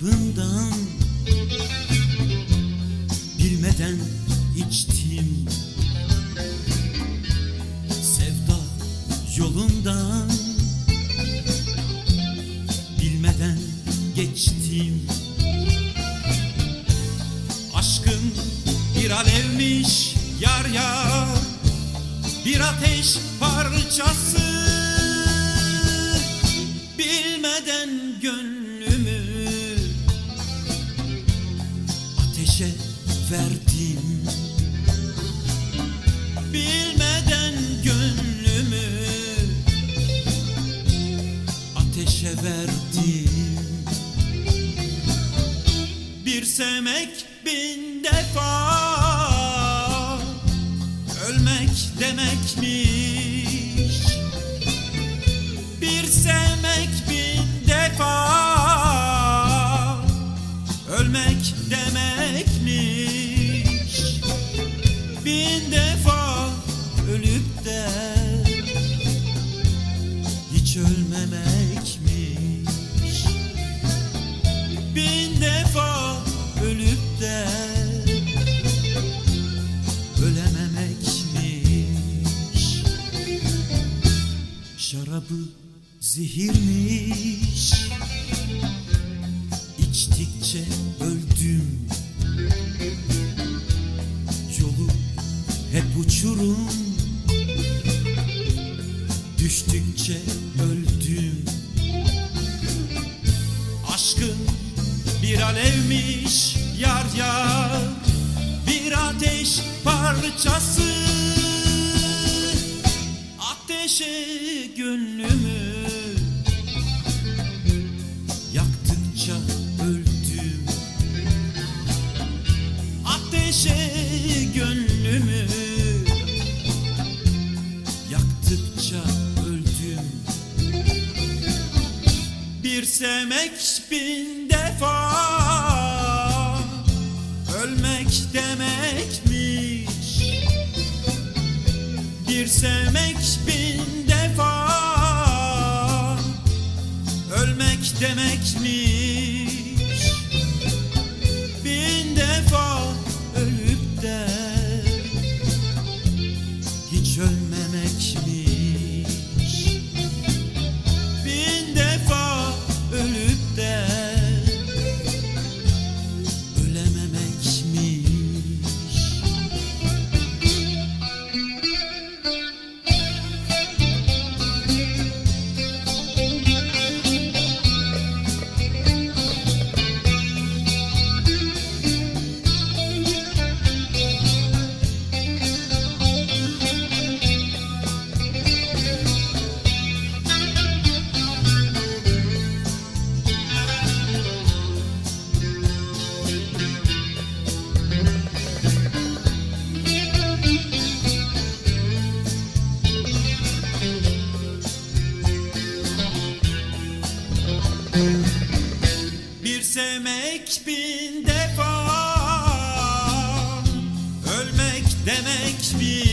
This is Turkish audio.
sabrımdan Bilmeden içtim Sevda yolundan Bilmeden geçtim Aşkım bir alevmiş yar yar Bir ateş parçası. Bir bin defa. Ölmek demekmiş Şarabı zehirmiş. İçtikçe öldüm. Yolu hep uçurum. Düştükçe öldüm. Aşkın bir alevmiş yar yar. Bir ateş parçası Ateşe gönlümü. Yaktıkça öldüm. Bir sevmek bin defa. Ölmek demekmiş. Bir sevmek bin defa. Ölmek demekmiş sevmek bin defa Ölmek demekmiş